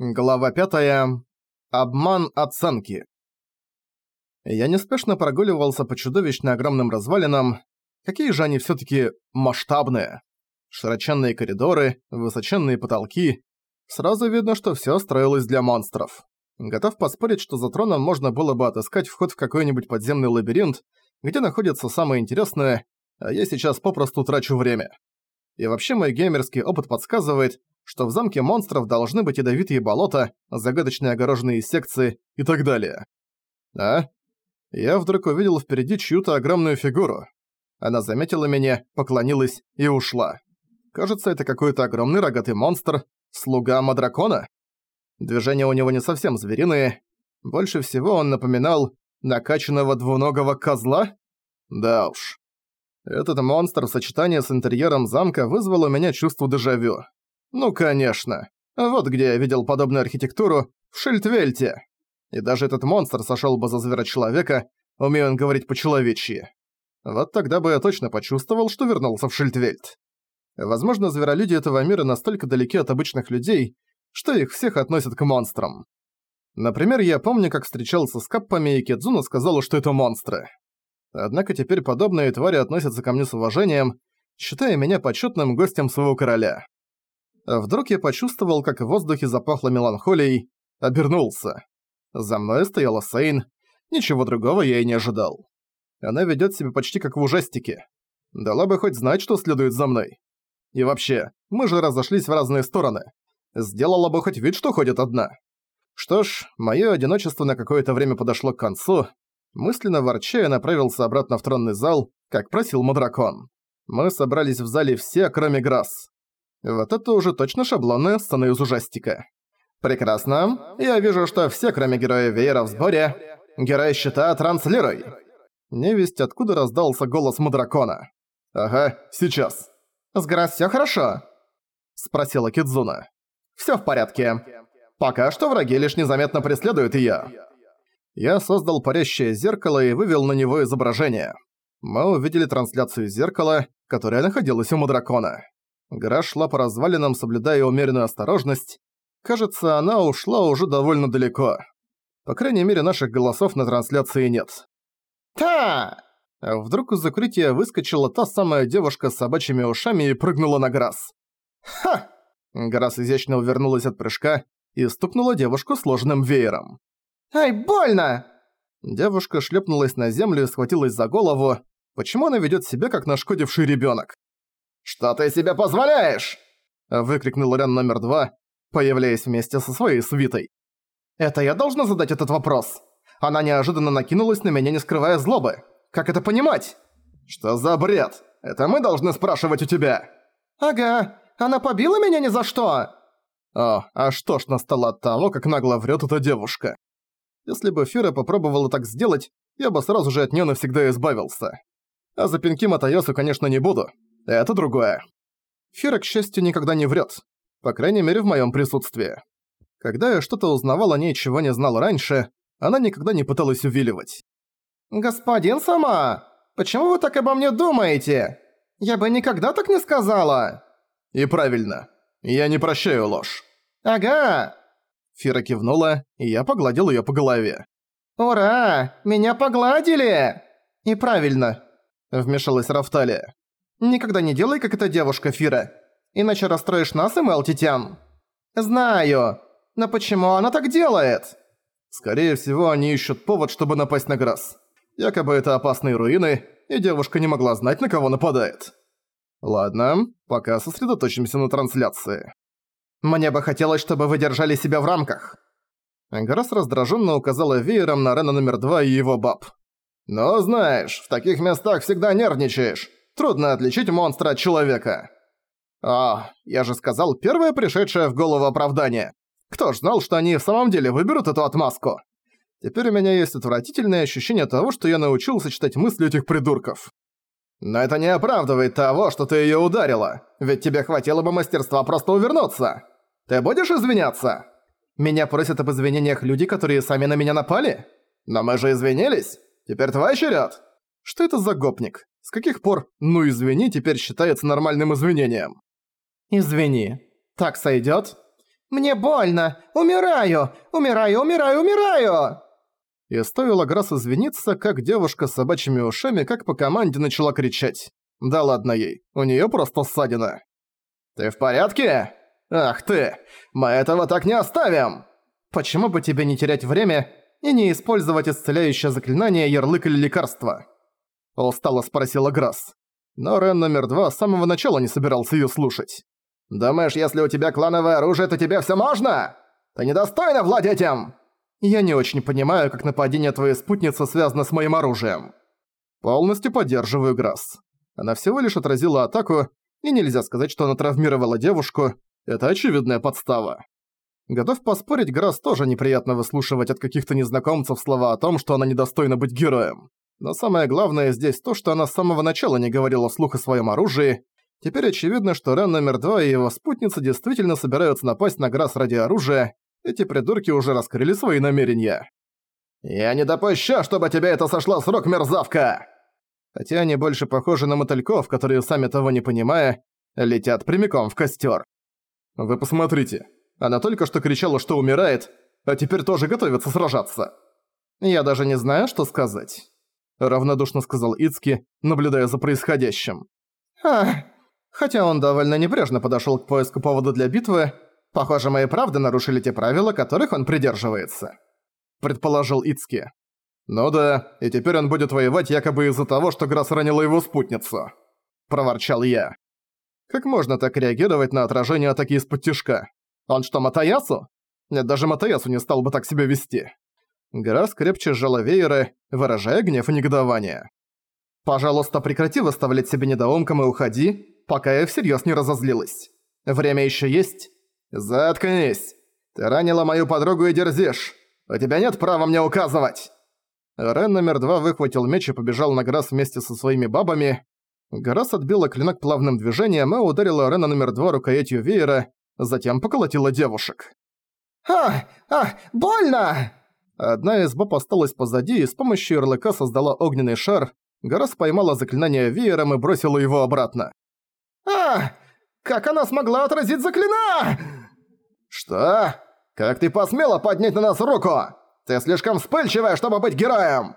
Глава 5. Обман оценки. Я неспешно прогуливался по чудовищно огромным развалинам. Какие же они всё-таки масштабные. Широченные коридоры, высоченные потолки. Сразу видно, что всё строилось для монстров. Готов поспорить, что за троном можно было бы отыскать вход в какой-нибудь подземный лабиринт, где находится самое интересное, а я сейчас попросту трачу время. И вообще мой геймерский опыт подсказывает, что в замке монстров должны быть ядовитые болота, загадочные огороженные секции и так далее. А? Я вдруг увидел впереди чью-то огромную фигуру. Она заметила меня, поклонилась и ушла. Кажется, это какой-то огромный рогатый монстр, слуга Мадракона. Движения у него не совсем звериные. Больше всего он напоминал накачанного двуногого козла? Да уж. Этот монстр в сочетании с интерьером замка вызвал у меня чувство дежавю. Ну, конечно. Вот где я видел подобную архитектуру в Шильдвельте. И даже этот монстр сошёл бы за зверочеловека, умея он говорить по-человечьи. Вот тогда бы я точно почувствовал, что вернулся в Шильдвельт. Возможно, зверолюди этого мира настолько далеки от обычных людей, что их всех относят к монстрам. Например, я помню, как встречался с Каппами, и Кедзуна сказала, что это монстры. Однако теперь подобные твари относятся ко мне с уважением, считая меня почетным гостем своего короля. Вдруг я почувствовал, как в воздухе запахло меланхолией, обернулся. За мной стояла Сейн, ничего другого я и не ожидал. Она ведёт себя почти как в ужастике. Дала бы хоть знать, что следует за мной. И вообще, мы же разошлись в разные стороны. Сделала бы хоть вид, что ходит одна. Что ж, моё одиночество на какое-то время подошло к концу. Мысленно ворча я направился обратно в тронный зал, как просил Мадракон. Мы собрались в зале все, кроме Грасс. Вот это уже точно шаблонная сцена из ужастика. Прекрасно. Я вижу, что все, кроме героя Веера в сборе. Герой щита транслируй. Невесть, откуда раздался голос Мадракона. Ага, сейчас. С Грасс всё хорошо? Спросила Кидзуна. Всё в порядке. Пока что враги лишь незаметно преследуют её. Я создал парящее зеркало и вывел на него изображение. Мы увидели трансляцию зеркала, которая находилась у Мадракона. Гора шла по развалинам, соблюдая умеренную осторожность. Кажется, она ушла уже довольно далеко. По крайней мере, наших голосов на трансляции нет. «Та!» Вдруг из закрытия выскочила та самая девушка с собачьими ушами и прыгнула на Грасс. «Ха!» Грасс изящно увернулась от прыжка и стукнула девушку сложным веером. «Ай, больно!» Девушка шлепнулась на землю и схватилась за голову. Почему она ведёт себя как нашкодивший ребёнок? «Что ты себе позволяешь?» Выкрикнул Рен номер два, появляясь вместе со своей свитой. «Это я должна задать этот вопрос?» Она неожиданно накинулась на меня, не скрывая злобы. Как это понимать? «Что за бред? Это мы должны спрашивать у тебя?» «Ага, она побила меня ни за что!» О, а что ж настало от того, как нагло врет эта девушка? Если бы Фира попробовала так сделать, я бы сразу же от нее навсегда избавился. А за пинки Матайосу, конечно, не буду. Это другое. Фира, к счастью, никогда не врет. По крайней мере, в моем присутствии. Когда я что-то узнавал о ней, чего не знал раньше, она никогда не пыталась увиливать. «Господин Сама, почему вы так обо мне думаете? Я бы никогда так не сказала!» «И правильно. Я не прощаю ложь». «Ага!» Фира кивнула, и я погладил её по голове. «Ура! Меня погладили!» «И правильно!» Вмешалась Рафталия. Никогда не делай, как эта девушка, Фира. Иначе расстроишь нас и Мелтитян. Знаю. Но почему она так делает? Скорее всего, они ищут повод, чтобы напасть на Грасс. Якобы это опасные руины, и девушка не могла знать, на кого нападает. Ладно, пока сосредоточимся на трансляции. Мне бы хотелось, чтобы вы держали себя в рамках. Грасс раздраженно указала веером на Рена номер два и его баб. «Но знаешь, в таких местах всегда нервничаешь. Трудно отличить монстра от человека. А, я же сказал первое пришедшее в голову оправдание. Кто ж знал, что они в самом деле выберут эту отмазку? Теперь у меня есть отвратительное ощущение того, что я научился читать мысли этих придурков. Но это не оправдывает того, что ты её ударила. Ведь тебе хватило бы мастерства просто увернуться. Ты будешь извиняться? Меня просят об извинениях люди, которые сами на меня напали? Но мы же извинились. Теперь твой черед. Что это за гопник? С каких пор «ну извини» теперь считается нормальным извинением? «Извини. Так сойдёт?» Мне больно! Умираю! Умираю, умираю, умираю!» И стоило Грасс извиниться, как девушка с собачьими ушами как по команде начала кричать. Да ладно ей, у неё просто ссадина. «Ты в порядке? Ах ты! Мы этого так не оставим!» «Почему бы тебе не терять время и не использовать исцеляющее заклинание, ярлык или лекарство?» Устало спросила Грасс. Но Рен номер два с самого начала не собирался её слушать. «Думаешь, если у тебя клановое оружие, то тебе всё можно? Ты недостойна владеть им!» «Я не очень понимаю, как нападение твоей спутницы связано с моим оружием». Полностью поддерживаю Грасс. Она всего лишь отразила атаку, и нельзя сказать, что она травмировала девушку. Это очевидная подстава. Готов поспорить, Грасс тоже неприятно выслушивать от каких-то незнакомцев слова о том, что она недостойна быть героем. Но самое главное здесь то, что она с самого начала не говорила слух о своем оружии. Теперь очевидно, что Рен номер два и его спутница действительно собираются напасть на Грасс ради оружия. Эти придурки уже раскрыли свои намерения. «Я не допущу, чтобы тебе это сошло с рук, мерзавка!» хотя они больше похожи на мотыльков, которые, сами того не понимая, летят прямиком в костер. Вы посмотрите, она только что кричала, что умирает, а теперь тоже готовится сражаться. Я даже не знаю, что сказать. Равнодушно сказал Ицки, наблюдая за происходящим. А, хотя он довольно небрежно подошёл к поиску повода для битвы, похоже, мои правды нарушили те правила, которых он придерживается. Предположил Ицки. «Ну да, и теперь он будет воевать якобы из-за того, что Грасс ранила его спутницу», – проворчал я. «Как можно так реагировать на отражение атаки из-под? Он что, Матаясу? Нет, даже Матаясу не стал бы так себя вести». Грасс крепче сжала вееры, выражая гнев и негодование. «Пожалуйста, прекрати выставлять себе недоумком и уходи, пока я всерьёз не разозлилась. Время ещё есть?» «Заткнись! Ты ранила мою подругу и дерзишь! У тебя нет права мне указывать!» Рен номер два выхватил меч и побежал на Грасс вместе со своими бабами. Грасс отбила клинок плавным движением и ударила Рена номер два рукоятью веера, затем поколотила девушек. «А! А! Больно!» Одна из баб осталась позади и с помощью ярлыка создала огненный шар. Гарас поймала заклинание веером и бросила его обратно. «А! Как она смогла отразить заклина?» «Что? Как ты посмела поднять на нас руку?» Ты слишком вспыльчивая, чтобы быть героем!»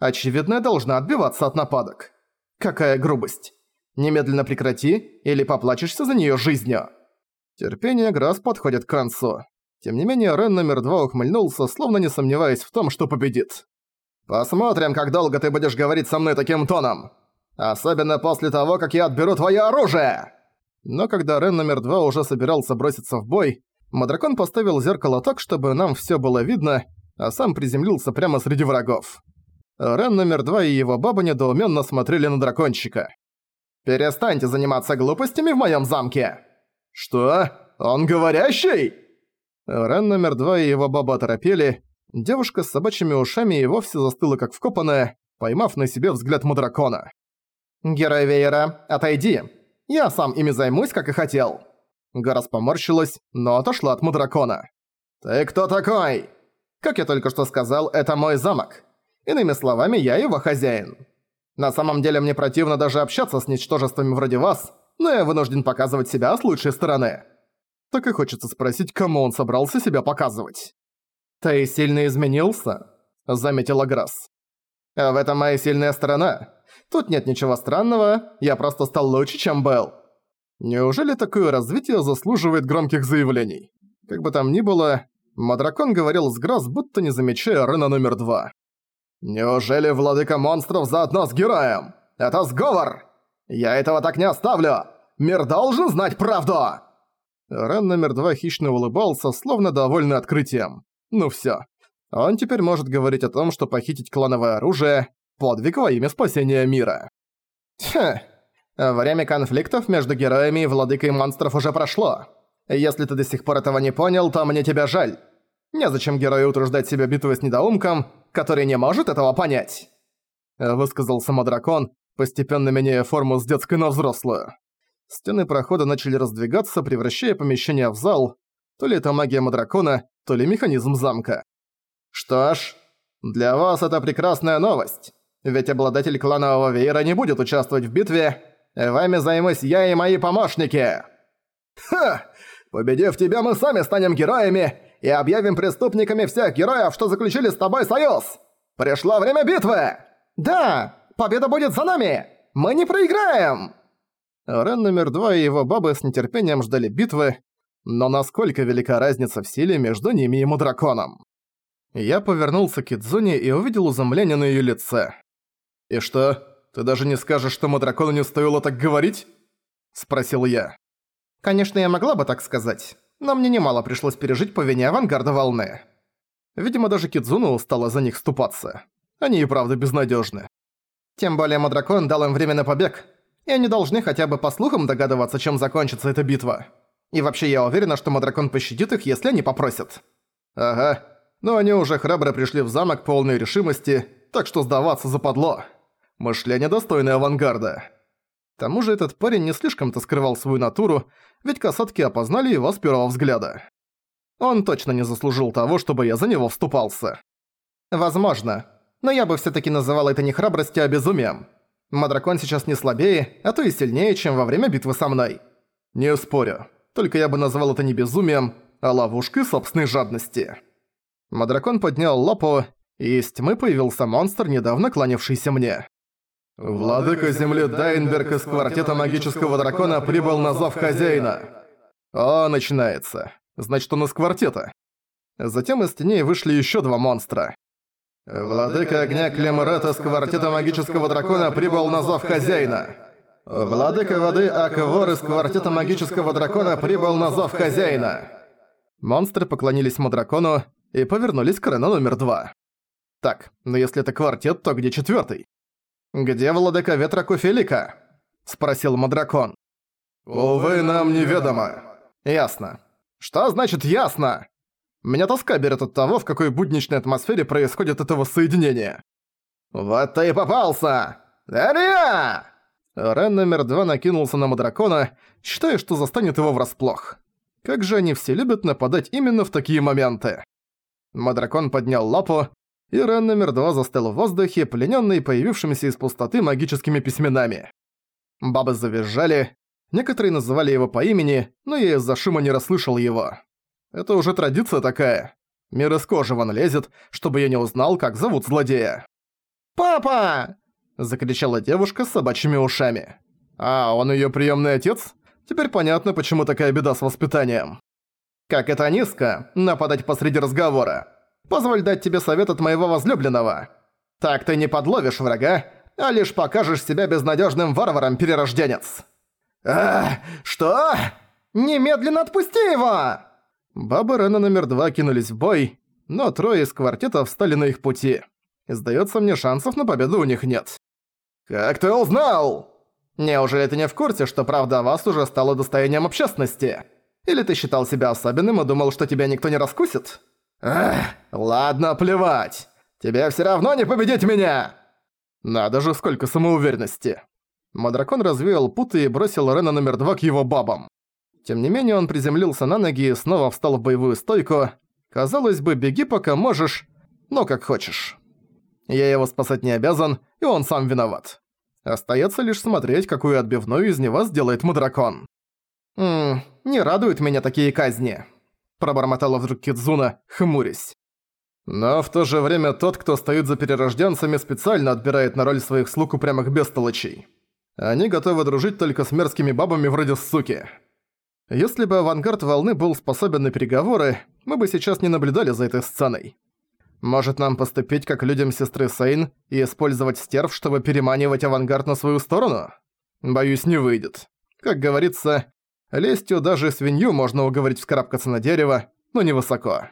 Очевидно, я должна отбиваться от нападок. Какая грубость. Немедленно прекрати, или поплачешься за неё жизнью. Терпение Грасс подходит к концу. Тем не менее, Рен номер два ухмыльнулся, словно не сомневаясь в том, что победит. «Посмотрим, как долго ты будешь говорить со мной таким тоном. Особенно после того, как я отберу твоё оружие!» Но когда Рен номер два уже собирался броситься в бой, Мадракон поставил зеркало так, чтобы нам всё было видно, а сам приземлился прямо среди врагов. Рен номер два и его баба недоуменно смотрели на дракончика. «Перестаньте заниматься глупостями в моем замке!» «Что? Он говорящий?» Рен номер два и его баба торопели. Девушка с собачьими ушами и вовсе застыла как вкопанная, поймав на себе взгляд Мадракона. «Герой Вейера, отойди! Я сам ими займусь, как и хотел!» Гарас поморщилась, но отошла от Мадракона. «Ты кто такой?» Как я только что сказал, это мой замок. Иными словами, я его хозяин. На самом деле мне противно даже общаться с ничтожествами вроде вас, но я вынужден показывать себя с лучшей стороны. Так и хочется спросить, кому он собрался себя показывать. «Ты сильно изменился?» – заметила Грасс. «В этом моя сильная сторона. Тут нет ничего странного, я просто стал лучше, чем был». Неужели такое развитие заслуживает громких заявлений? Как бы там ни было, Мадракон говорил с Грасс, будто не замечая Рена номер два. «Неужели владыка монстров заодно с героем? Это сговор! Я этого так не оставлю! Мир должен знать правду!» Рен номер два хищно улыбался, словно довольный открытием. Ну всё. Он теперь может говорить о том, что похитить клановое оружие – подвиг во имя спасения мира. Хм. Время конфликтов между героями и владыкой монстров уже прошло. Если ты до сих пор этого не понял, то мне тебя жаль. Незачем герою утруждать себя битвой с недоумком, который не может этого понять. Высказал самодракон, постепенно меняя форму с детской на взрослую. Стены прохода начали раздвигаться, превращая помещение в зал. То ли это магия Мадракона, то ли механизм замка. Что ж, для вас это прекрасная новость. Ведь обладатель кланового веера не будет участвовать в битве. Вами займусь я и мои помощники. Ха! Победив тебя, мы сами станем героями и объявим преступниками всех героев, что заключили с тобой союз! Пришло время битвы! Да, победа будет за нами! Мы не проиграем!» Рен номер два и его бабы с нетерпением ждали битвы, но насколько велика разница в силе между ними и Мудраконом? Я повернулся к Идзуне и увидел изумление на её лице. «И что, ты даже не скажешь, что Мудракону не стоило так говорить?» – спросил я. Конечно, я могла бы так сказать, но мне немало пришлось пережить по вине авангарда волны. Видимо, даже Кидзуна устала за них ступаться. Они и правда безнадежны. Тем более Мадракон дал им время на побег, и они должны хотя бы по слухам догадываться, чем закончится эта битва. И вообще я уверена, что Мадракон пощадит их, если они попросят. Ага. Но они уже храбро пришли в замок полной решимости, так что сдаваться западло. Мышление достойное авангарда. К тому же этот парень не слишком-то скрывал свою натуру, ведь касатки опознали его с первого взгляда. Он точно не заслужил того, чтобы я за него вступался. Возможно. Но я бы всё-таки называл это не храбростью, а безумием. Мадракон сейчас не слабее, а то и сильнее, чем во время битвы со мной. Не спорю. Только я бы назвал это не безумием, а ловушкой собственной жадности. Мадракон поднял лапу, и из тьмы появился монстр, недавно кланявшийся мне. Владыка земли Дайнберг из квартета магического дракона прибыл на зов хозяина. О, начинается. Значит, он из квартета. Затем из теней вышли еще два монстра. Владыка огня Клемрет из квартета магического дракона прибыл на зов хозяина. Владыка воды Аквор из квартета магического дракона прибыл на зов хозяина. Монстры поклонились Мадракону и повернулись к Рену номер два. Так, но если это квартет, то где четвертый? «Где владыка ветра Куфелика?» – спросил Мадракон. «Увы, нам неведомо». «Ясно. Что значит «ясно»?» Меня тоска берет от того, в какой будничной атмосфере происходит это воссоединение. «Вот ты и попался! Дарья!» Рен номер два накинулся на Мадракона, считая, что застанет его врасплох. Как же они все любят нападать именно в такие моменты. Мадракон поднял лапу, и Рен номер два застыл в воздухе, пленённый появившимися из пустоты магическими письменами. Бабы завизжали, некоторые называли его по имени, но я из-за шума не расслышал его. Это уже традиция такая. Мир из кожи вон лезет, чтобы я не узнал, как зовут злодея. «Папа!» – закричала девушка с собачьими ушами. «А, он её приёмный отец? Теперь понятно, почему такая беда с воспитанием. Как это низко – нападать посреди разговора. Позволь дать тебе совет от моего возлюбленного. Так ты не подловишь врага, а лишь покажешь себя безнадежным варваром-перерожденец». «А, что? Немедленно отпусти его!» Бабы Рена номер два кинулись в бой, но трое из квартета встали на их пути. Сдается мне, шансов на победу у них нет. «Как ты узнал?» «Неужели ты не в курсе, что правда о вас уже стала достоянием общественности? Или ты считал себя особенным и думал, что тебя никто не раскусит?» «Эх, ладно, плевать. Тебе все равно не победить меня!» Надо же, сколько самоуверенности. Мадракон развеял путы и бросил Рена номер два к его бабам. Тем не менее, он приземлился на ноги и снова встал в боевую стойку. Казалось бы, беги пока можешь, но как хочешь. Я его спасать не обязан, и он сам виноват. Остаётся лишь смотреть, какую отбивную из него сделает Мадракон. «Ммм, не радуют меня такие казни», пробормотала вдруг Кидзуна, хмурясь. Но в то же время тот, кто стоит за перерожденцами, специально отбирает на роль своих слуг упрямых бестолочей. Они готовы дружить только с мерзкими бабами вроде суки. Если бы авангард волны был способен на переговоры, мы бы сейчас не наблюдали за этой сценой. Может нам поступить как людям сестры Сейн и использовать стерв, чтобы переманивать авангард на свою сторону? Боюсь, не выйдет. Как говорится, Лестью даже свинью можно уговорить вскарабкаться на дерево, но невысоко.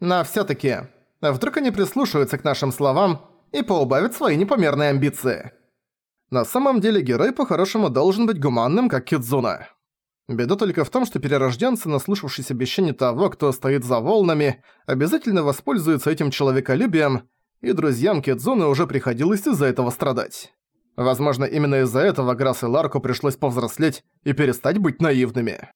Но всё-таки, вдруг они прислушаются к нашим словам и поубавят свои непомерные амбиции. На самом деле герой по-хорошему должен быть гуманным, как Кидзуна. Беда только в том, что перерожденцы, наслушавшись обещаний того, кто стоит за волнами, обязательно воспользуются этим человеколюбием, и друзьям Кидзуны уже приходилось из-за этого страдать. Возможно, именно из-за этого Грасс и Ларку пришлось повзрослеть и перестать быть наивными.